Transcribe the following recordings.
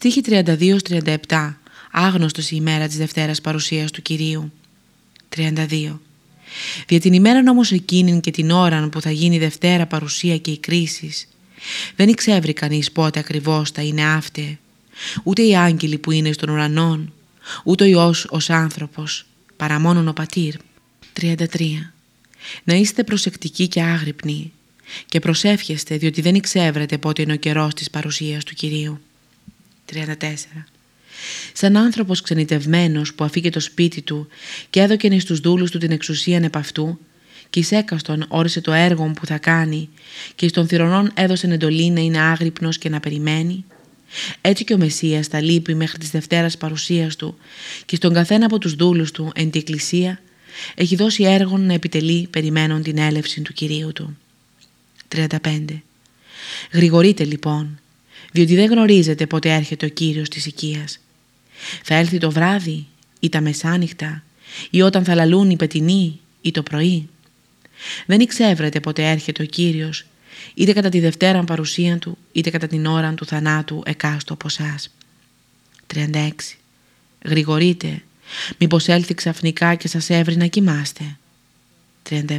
Στίχη 32-37 Άγνωστος η ημέρα της Δευτέρας παρουσίας του Κυρίου 32 Δια την ημέρα όμως εκείνη και την ώρα που θα γίνει η Δευτέρα παρουσία και η κρίση, δεν εξεύρει κανείς πότε ακριβώς θα είναι αυτή, ούτε οι άγγελοι που είναι στον ουρανόν, ούτε ο Υιός ως άνθρωπος, παρά μόνον ο Πατήρ. 33. Να είστε προσεκτικοί και άγρυπνοι και προσεύχεστε διότι δεν εξεύρετε πότε είναι ο καιρός της παρουσίας του Κυρίου. 34. Σαν άνθρωπος ξενιτευμένος που αφήκε το σπίτι του και έδωκε στους δούλους του την εξουσίαν επ' αυτού και εις έκαστον όρισε το έργο που θα κάνει και στον θυρωνών έδωσε εντολή να είναι άγρυπνος και να περιμένει, έτσι και ο Μεσσίας θα λείπει μέχρι της Δευτέρας παρουσίας του και στον καθένα από τους δούλους του εν τη Εκκλησία έχει δώσει έργο να επιτελεί περιμένουν την έλευση του Κυρίου του. 35. Γρηγορείτε λοιπόν, διότι δεν γνωρίζετε πότε έρχεται ο Κύριος της οικίας. Θα έλθει το βράδυ ή τα μεσάνυχτα ή όταν θα λαλούν οι πετινοί ή το πρωί. Δεν εξεύρετε πότε έρχεται ο Κύριος είτε κατά τη Δευτέρα παρουσία Του είτε κατά την ώρα του θανάτου εκάστο από εσά. 36. Γρηγορείτε, μήπως έλθει ξαφνικά και σας έβρει να κοιμάστε. 37.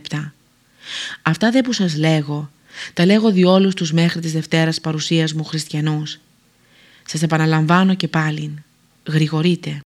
Αυτά δε που σας λέγω, τα λέγω διόλους τους μέχρι της Δευτέρας παρουσίας μου χριστιανούς. Σας επαναλαμβάνω και πάλιν, γρηγορείτε.